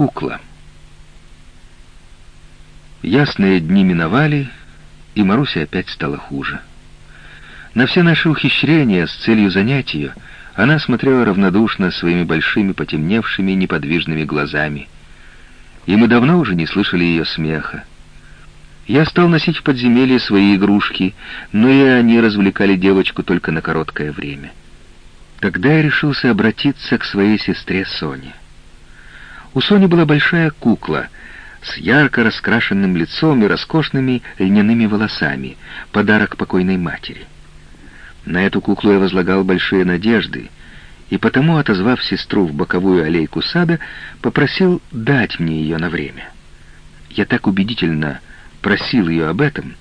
Кукла. Ясные дни миновали, и Маруся опять стала хуже. На все наши ухищрения с целью занять ее она смотрела равнодушно своими большими потемневшими неподвижными глазами. И мы давно уже не слышали ее смеха. Я стал носить в подземелье свои игрушки, но и они развлекали девочку только на короткое время. Тогда я решился обратиться к своей сестре Соне. У Сони была большая кукла с ярко раскрашенным лицом и роскошными льняными волосами, подарок покойной матери. На эту куклу я возлагал большие надежды, и потому, отозвав сестру в боковую аллейку сада, попросил дать мне ее на время. Я так убедительно просил ее об этом,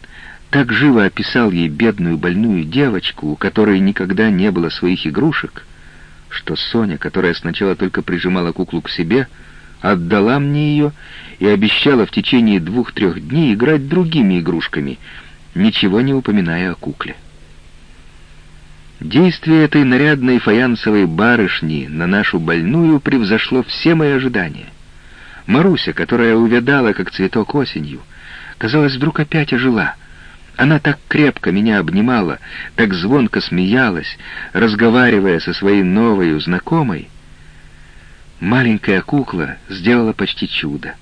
так живо описал ей бедную больную девочку, у которой никогда не было своих игрушек, что Соня, которая сначала только прижимала куклу к себе, отдала мне ее и обещала в течение двух-трех дней играть другими игрушками, ничего не упоминая о кукле. Действие этой нарядной фаянсовой барышни на нашу больную превзошло все мои ожидания. Маруся, которая увядала, как цветок осенью, казалось, вдруг опять ожила. Она так крепко меня обнимала, так звонко смеялась, разговаривая со своей новой знакомой, Маленькая кукла сделала почти чудо.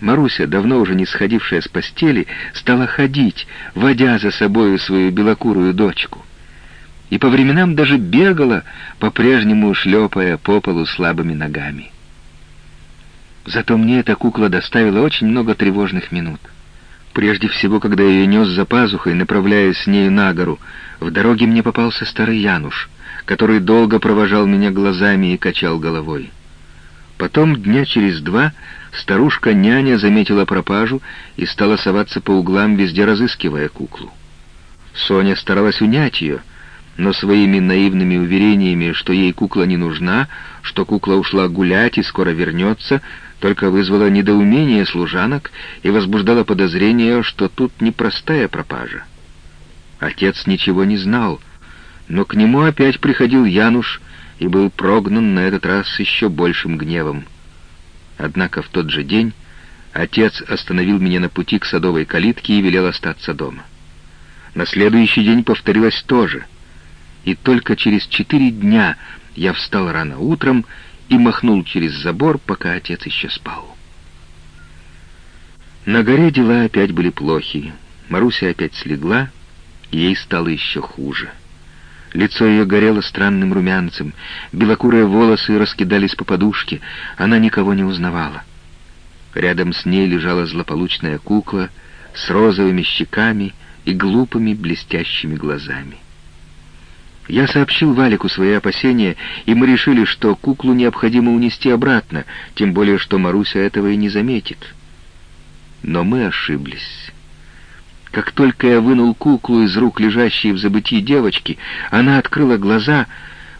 Маруся, давно уже не сходившая с постели, стала ходить, водя за собою свою белокурую дочку. И по временам даже бегала, по-прежнему шлепая по полу слабыми ногами. Зато мне эта кукла доставила очень много тревожных минут. Прежде всего, когда я ее нес за пазухой, направляясь с нею на гору, в дороге мне попался старый Януш, который долго провожал меня глазами и качал головой. Потом, дня через два, старушка-няня заметила пропажу и стала соваться по углам, везде разыскивая куклу. Соня старалась унять ее, но своими наивными уверениями, что ей кукла не нужна, что кукла ушла гулять и скоро вернется, только вызвала недоумение служанок и возбуждала подозрение, что тут непростая пропажа. Отец ничего не знал, но к нему опять приходил Януш и был прогнан на этот раз с еще большим гневом. Однако в тот же день отец остановил меня на пути к садовой калитке и велел остаться дома. На следующий день повторилось то же, и только через четыре дня я встал рано утром и махнул через забор, пока отец еще спал. На горе дела опять были плохи. Маруся опять слегла, и ей стало еще хуже. Лицо ее горело странным румянцем, белокурые волосы раскидались по подушке, она никого не узнавала. Рядом с ней лежала злополучная кукла с розовыми щеками и глупыми блестящими глазами. Я сообщил Валику свои опасения, и мы решили, что куклу необходимо унести обратно, тем более что Маруся этого и не заметит. Но мы ошиблись. Как только я вынул куклу из рук лежащей в забытии девочки, она открыла глаза,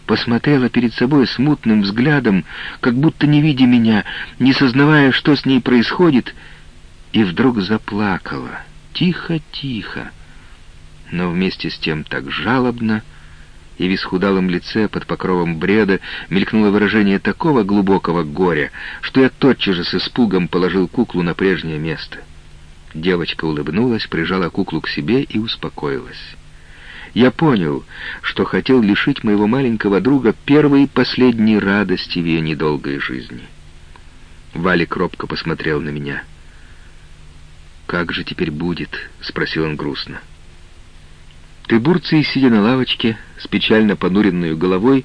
посмотрела перед собой смутным взглядом, как будто не видя меня, не сознавая, что с ней происходит, и вдруг заплакала. Тихо-тихо, но вместе с тем так жалобно, и в исхудалом лице под покровом бреда мелькнуло выражение такого глубокого горя, что я тотчас же с испугом положил куклу на прежнее место. — Девочка улыбнулась, прижала куклу к себе и успокоилась. Я понял, что хотел лишить моего маленького друга первой и последней радости в ее недолгой жизни. Валик робко посмотрел на меня. «Как же теперь будет?» — спросил он грустно. Тыбурций, сидя на лавочке, с печально понуренной головой,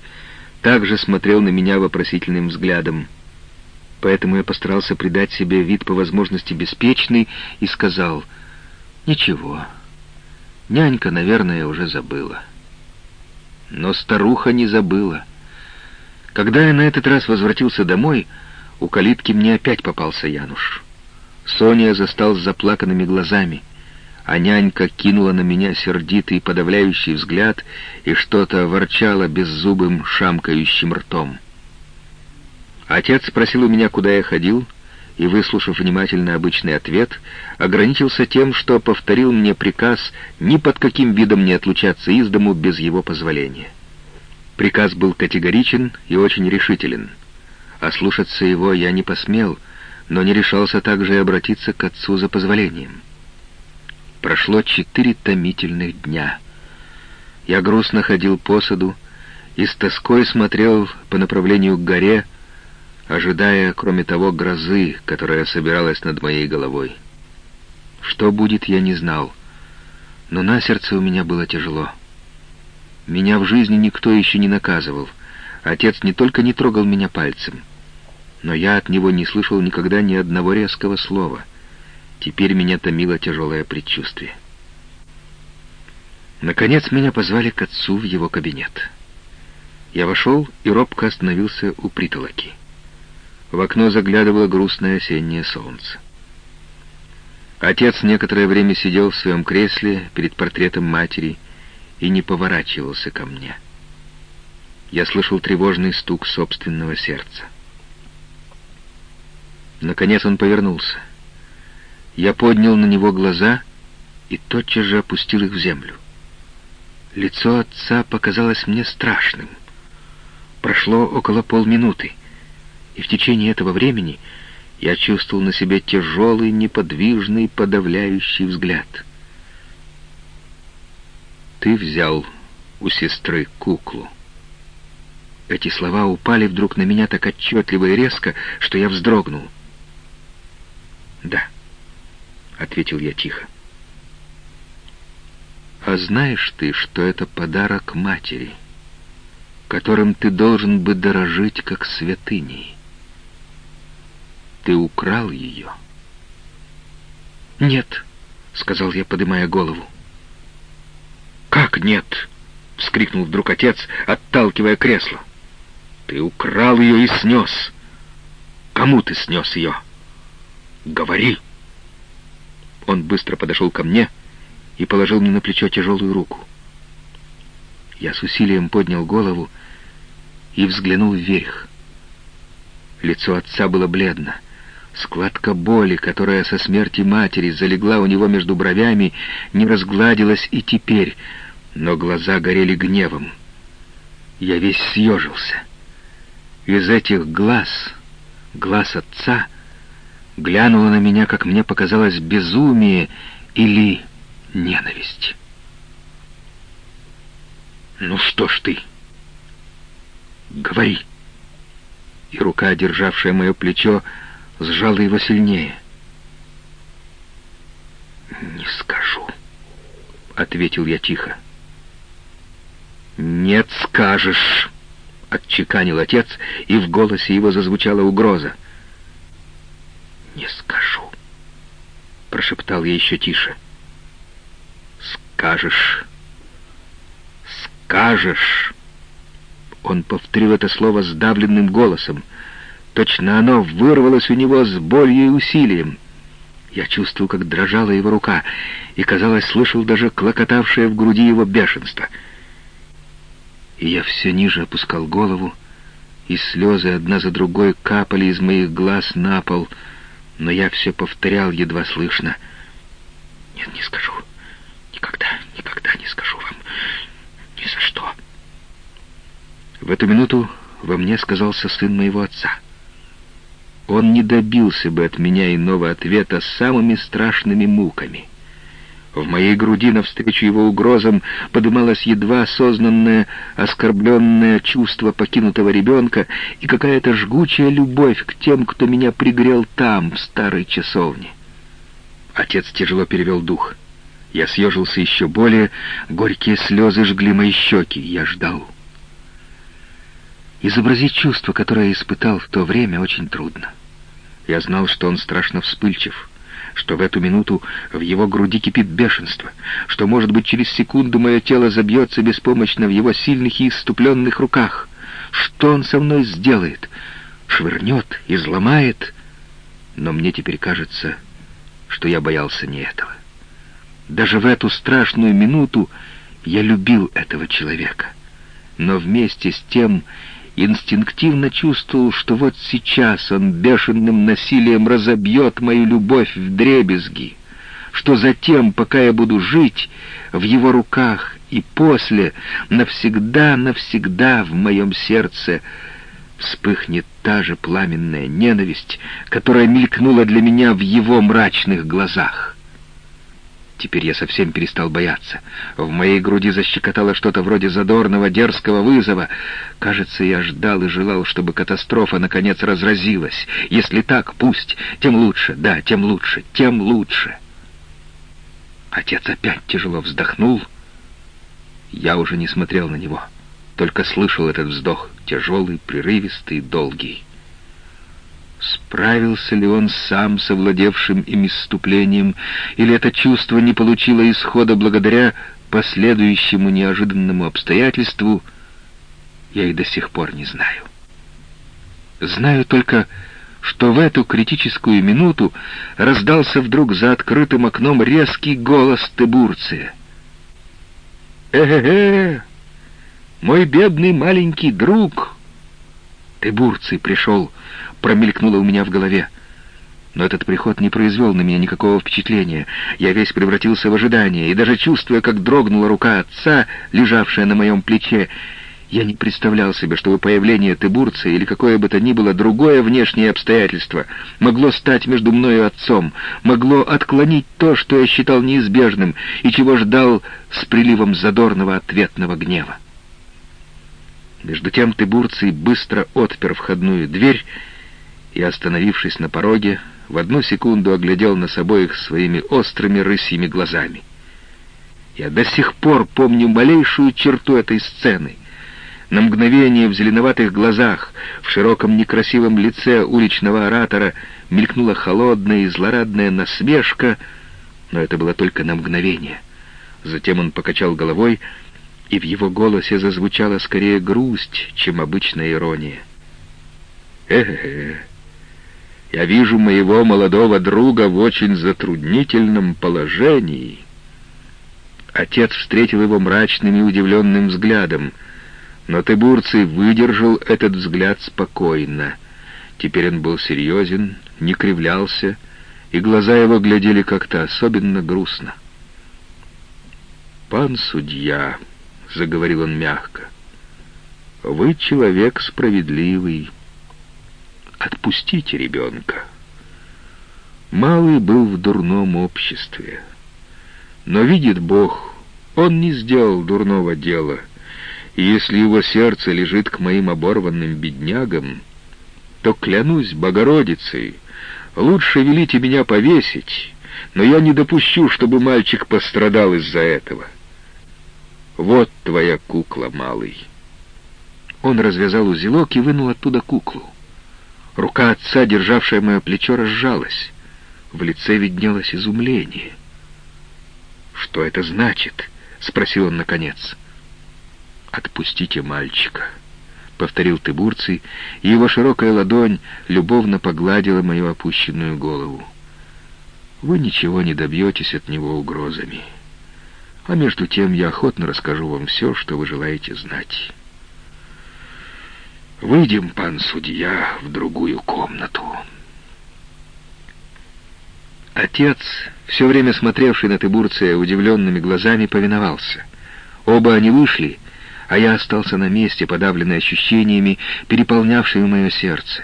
также смотрел на меня вопросительным взглядом — Поэтому я постарался придать себе вид по возможности беспечный и сказал, «Ничего, нянька, наверное, уже забыла». Но старуха не забыла. Когда я на этот раз возвратился домой, у калитки мне опять попался Януш. Соня застал с заплаканными глазами, а нянька кинула на меня сердитый подавляющий взгляд и что-то ворчала беззубым шамкающим ртом. Отец спросил у меня, куда я ходил, и, выслушав внимательно обычный ответ, ограничился тем, что повторил мне приказ ни под каким видом не отлучаться из дому без его позволения. Приказ был категоричен и очень решителен. а слушаться его я не посмел, но не решался также и обратиться к отцу за позволением. Прошло четыре томительных дня. Я грустно ходил по саду и с тоской смотрел по направлению к горе, ожидая, кроме того, грозы, которая собиралась над моей головой. Что будет, я не знал, но на сердце у меня было тяжело. Меня в жизни никто еще не наказывал. Отец не только не трогал меня пальцем, но я от него не слышал никогда ни одного резкого слова. Теперь меня томило тяжелое предчувствие. Наконец меня позвали к отцу в его кабинет. Я вошел и робко остановился у притолоки. В окно заглядывало грустное осеннее солнце. Отец некоторое время сидел в своем кресле перед портретом матери и не поворачивался ко мне. Я слышал тревожный стук собственного сердца. Наконец он повернулся. Я поднял на него глаза и тотчас же опустил их в землю. Лицо отца показалось мне страшным. Прошло около полминуты, и в течение этого времени я чувствовал на себе тяжелый, неподвижный, подавляющий взгляд. «Ты взял у сестры куклу». Эти слова упали вдруг на меня так отчетливо и резко, что я вздрогнул. «Да», — ответил я тихо. «А знаешь ты, что это подарок матери, которым ты должен бы дорожить как святыней? Ты украл ее?» «Нет», — сказал я, поднимая голову. «Как нет?» — вскрикнул вдруг отец, отталкивая кресло. «Ты украл ее и снес. Кому ты снес ее?» Говори!» Он быстро подошел ко мне и положил мне на плечо тяжелую руку. Я с усилием поднял голову и взглянул вверх. Лицо отца было бледно. Складка боли, которая со смерти матери залегла у него между бровями, не разгладилась и теперь, но глаза горели гневом. Я весь съежился. Из этих глаз, глаз отца — глянула на меня, как мне показалось, безумие или ненависть. «Ну что ж ты? Говори!» И рука, державшая мое плечо, сжала его сильнее. «Не скажу», — ответил я тихо. «Нет, скажешь», — отчеканил отец, и в голосе его зазвучала угроза. «Не скажу», — прошептал я еще тише. «Скажешь, скажешь». Он повторил это слово сдавленным голосом. Точно оно вырвалось у него с болью и усилием. Я чувствовал, как дрожала его рука, и, казалось, слышал даже клокотавшее в груди его бешенство. И я все ниже опускал голову, и слезы одна за другой капали из моих глаз на пол — но я все повторял едва слышно. «Нет, не скажу. Никогда, никогда не скажу вам. Ни за что». В эту минуту во мне сказался сын моего отца. Он не добился бы от меня иного ответа самыми страшными муками — в моей груди навстречу его угрозам подымалось едва осознанное, оскорбленное чувство покинутого ребенка и какая-то жгучая любовь к тем, кто меня пригрел там, в старой часовне. Отец тяжело перевел дух. Я съежился еще более, горькие слезы жгли мои щеки. Я ждал. Изобразить чувство, которое я испытал в то время, очень трудно. Я знал, что он страшно вспыльчив что в эту минуту в его груди кипит бешенство, что, может быть, через секунду мое тело забьется беспомощно в его сильных и иступленных руках. Что он со мной сделает? Швырнет, изломает? Но мне теперь кажется, что я боялся не этого. Даже в эту страшную минуту я любил этого человека. Но вместе с тем инстинктивно чувствовал, что вот сейчас он бешеным насилием разобьет мою любовь в дребезги, что затем, пока я буду жить, в его руках и после, навсегда-навсегда в моем сердце вспыхнет та же пламенная ненависть, которая мелькнула для меня в его мрачных глазах. Теперь я совсем перестал бояться. В моей груди защекотало что-то вроде задорного, дерзкого вызова. Кажется, я ждал и желал, чтобы катастрофа наконец разразилась. Если так, пусть. Тем лучше, да, тем лучше, тем лучше. Отец опять тяжело вздохнул. Я уже не смотрел на него, только слышал этот вздох, тяжелый, прерывистый, долгий. Справился ли он сам с овладевшим им исступлением, или это чувство не получило исхода благодаря последующему неожиданному обстоятельству, я и до сих пор не знаю. Знаю только, что в эту критическую минуту раздался вдруг за открытым окном резкий голос Тебурция. «Э-э-э! Мой бедный маленький друг!» Тебурций пришел промелькнуло у меня в голове. Но этот приход не произвел на меня никакого впечатления. Я весь превратился в ожидание, и даже чувствуя, как дрогнула рука отца, лежавшая на моем плече, я не представлял себе, чтобы появление Тыбурца или какое бы то ни было другое внешнее обстоятельство могло стать между мною и отцом, могло отклонить то, что я считал неизбежным и чего ждал с приливом задорного ответного гнева. Между тем Тыбурций быстро отпер входную дверь и, остановившись на пороге, в одну секунду оглядел нас обоих своими острыми рысьими глазами. Я до сих пор помню малейшую черту этой сцены. На мгновение в зеленоватых глазах, в широком некрасивом лице уличного оратора мелькнула холодная и злорадная насмешка, но это было только на мгновение. Затем он покачал головой, и в его голосе зазвучала скорее грусть, чем обычная ирония. «Э-э-э, я вижу моего молодого друга в очень затруднительном положении. Отец встретил его мрачным и удивленным взглядом, но Тыбурций выдержал этот взгляд спокойно. Теперь он был серьезен, не кривлялся, и глаза его глядели как-то особенно грустно. «Пан судья», — заговорил он мягко, — «вы человек справедливый». Отпустите ребенка. Малый был в дурном обществе. Но видит Бог, он не сделал дурного дела, и если его сердце лежит к моим оборванным беднягам, то, клянусь Богородицей, лучше велите меня повесить, но я не допущу, чтобы мальчик пострадал из-за этого. Вот твоя кукла, малый. Он развязал узелок и вынул оттуда куклу. Рука отца, державшая мое плечо, разжалась. В лице виднелось изумление. «Что это значит?» — спросил он наконец. «Отпустите мальчика», — повторил Тыбурций, и его широкая ладонь любовно погладила мою опущенную голову. «Вы ничего не добьетесь от него угрозами. А между тем я охотно расскажу вам все, что вы желаете знать». Выйдем, пан судья, в другую комнату. Отец, все время смотревший на Тыбурция удивленными глазами, повиновался. Оба они вышли, а я остался на месте, подавленный ощущениями, переполнявшими мое сердце.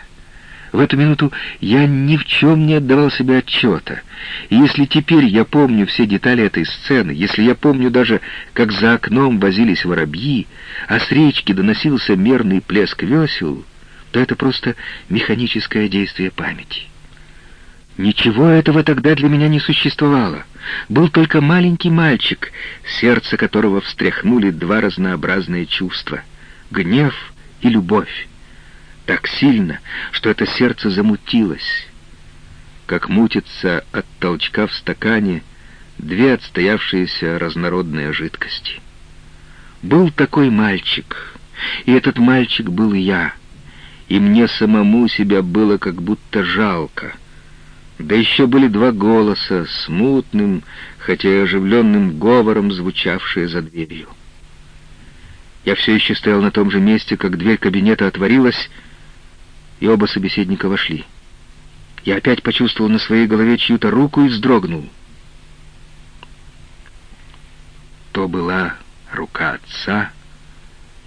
В эту минуту я ни в чем не отдавал себе отчета. И если теперь я помню все детали этой сцены, если я помню даже, как за окном возились воробьи, а с речки доносился мерный плеск весел, то это просто механическое действие памяти. Ничего этого тогда для меня не существовало. Был только маленький мальчик, сердце которого встряхнули два разнообразные чувства — гнев и любовь так сильно, что это сердце замутилось, как мутится от толчка в стакане две отстоявшиеся разнородные жидкости. Был такой мальчик, и этот мальчик был я, и мне самому себя было как будто жалко. Да еще были два голоса, смутным, хотя и оживленным говором, звучавшие за дверью. Я все еще стоял на том же месте, как дверь кабинета отворилась, и оба собеседника вошли. Я опять почувствовал на своей голове чью-то руку и вздрогнул. То была рука отца,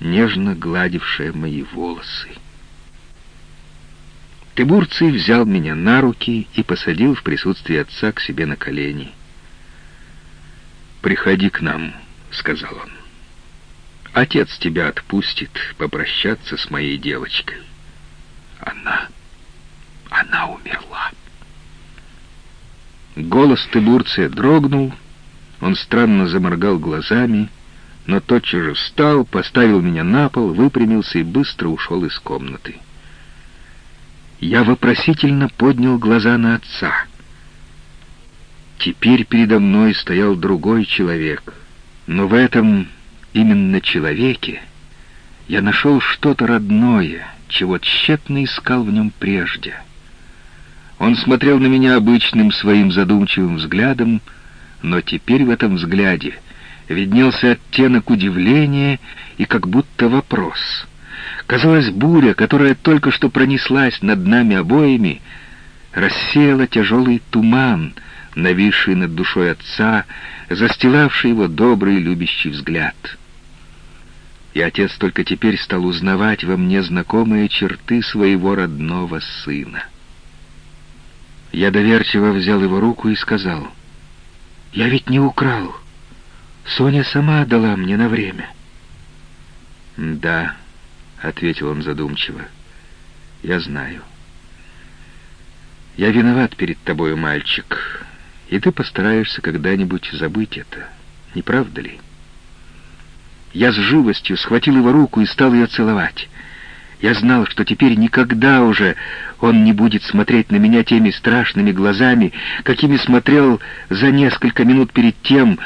нежно гладившая мои волосы. Тыбурций взял меня на руки и посадил в присутствии отца к себе на колени. «Приходи к нам», — сказал он. «Отец тебя отпустит попрощаться с моей девочкой». Она... она умерла. Голос Тыбурция дрогнул, он странно заморгал глазами, но тотчас же встал, поставил меня на пол, выпрямился и быстро ушел из комнаты. Я вопросительно поднял глаза на отца. Теперь передо мной стоял другой человек, но в этом именно человеке я нашел что-то родное, чего тщетно искал в нем прежде. Он смотрел на меня обычным своим задумчивым взглядом, но теперь в этом взгляде виднелся оттенок удивления и как будто вопрос — Казалось, буря, которая только что пронеслась над нами обоими, рассеяла тяжелый туман, нависший над душой отца, застилавший его добрый любящий взгляд. И отец только теперь стал узнавать во мне знакомые черты своего родного сына. Я доверчиво взял его руку и сказал, «Я ведь не украл. Соня сама дала мне на время». «Да», — ответил он задумчиво. «Я знаю. Я виноват перед тобою, мальчик, и ты постараешься когда-нибудь забыть это, не правда ли?» Я с живостью схватил его руку и стал ее целовать. Я знал, что теперь никогда уже он не будет смотреть на меня теми страшными глазами, какими смотрел за несколько минут перед тем,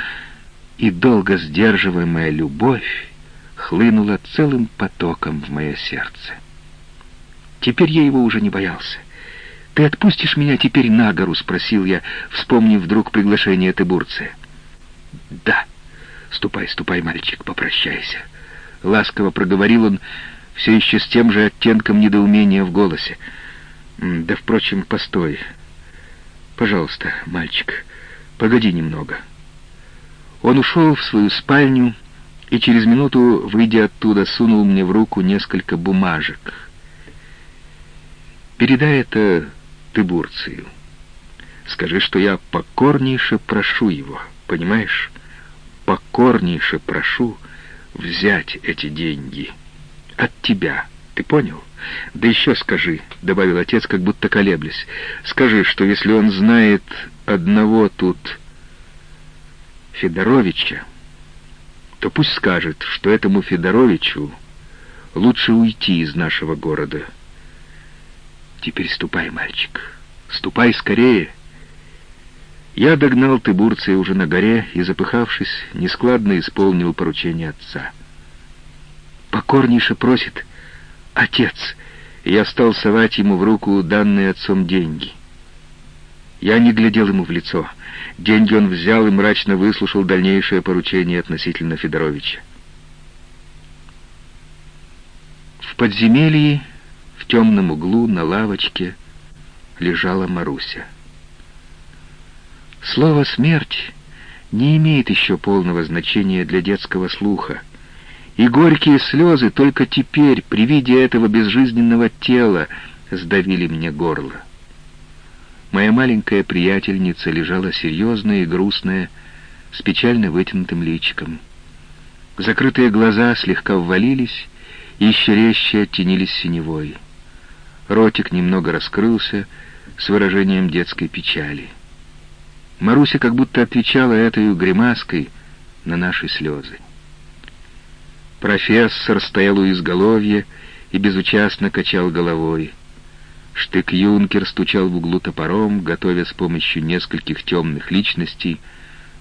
и долго сдерживаемая любовь хлынула целым потоком в мое сердце. Теперь я его уже не боялся. «Ты отпустишь меня теперь на гору?» — спросил я, вспомнив вдруг приглашение Тыбурция. «Да. Ступай, ступай, мальчик, попрощайся». Ласково проговорил он, все еще с тем же оттенком недоумения в голосе. «Да, впрочем, постой. Пожалуйста, мальчик, погоди немного». Он ушел в свою спальню, и через минуту, выйдя оттуда, сунул мне в руку несколько бумажек. «Передай это Тыбурцию. Скажи, что я покорнейше прошу его, понимаешь? Покорнейше прошу взять эти деньги от тебя, ты понял?» «Да еще скажи», — добавил отец, как будто колеблясь, «скажи, что если он знает одного тут Федоровича, то пусть скажет, что этому Федоровичу лучше уйти из нашего города. Теперь ступай, мальчик, ступай скорее. Я догнал Тыбурция уже на горе и, запыхавшись, нескладно исполнил поручение отца. Покорнейше просит «Отец!» и я стал совать ему в руку данные отцом деньги. Я не глядел ему в лицо — Деньги он взял и мрачно выслушал дальнейшее поручение относительно Федоровича. В подземелье, в темном углу, на лавочке, лежала Маруся. Слово «смерть» не имеет еще полного значения для детского слуха, и горькие слезы только теперь, при виде этого безжизненного тела, сдавили мне горло. Моя маленькая приятельница лежала серьезная и грустная, с печально вытянутым личиком. Закрытые глаза слегка ввалились и еще резче оттенились синевой. Ротик немного раскрылся с выражением детской печали. Маруся как будто отвечала этой гримаской на наши слезы. Профессор стоял у изголовья и безучастно качал головой. Штык-юнкер стучал в углу топором, готовя с помощью нескольких темных личностей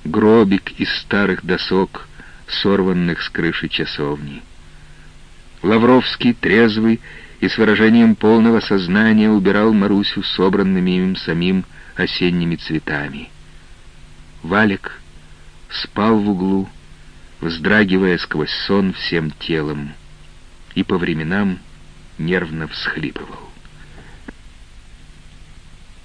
гробик из старых досок, сорванных с крыши часовни. Лавровский, трезвый и с выражением полного сознания убирал Марусю собранными им самим осенними цветами. Валик спал в углу, вздрагивая сквозь сон всем телом, и по временам нервно всхлипывал.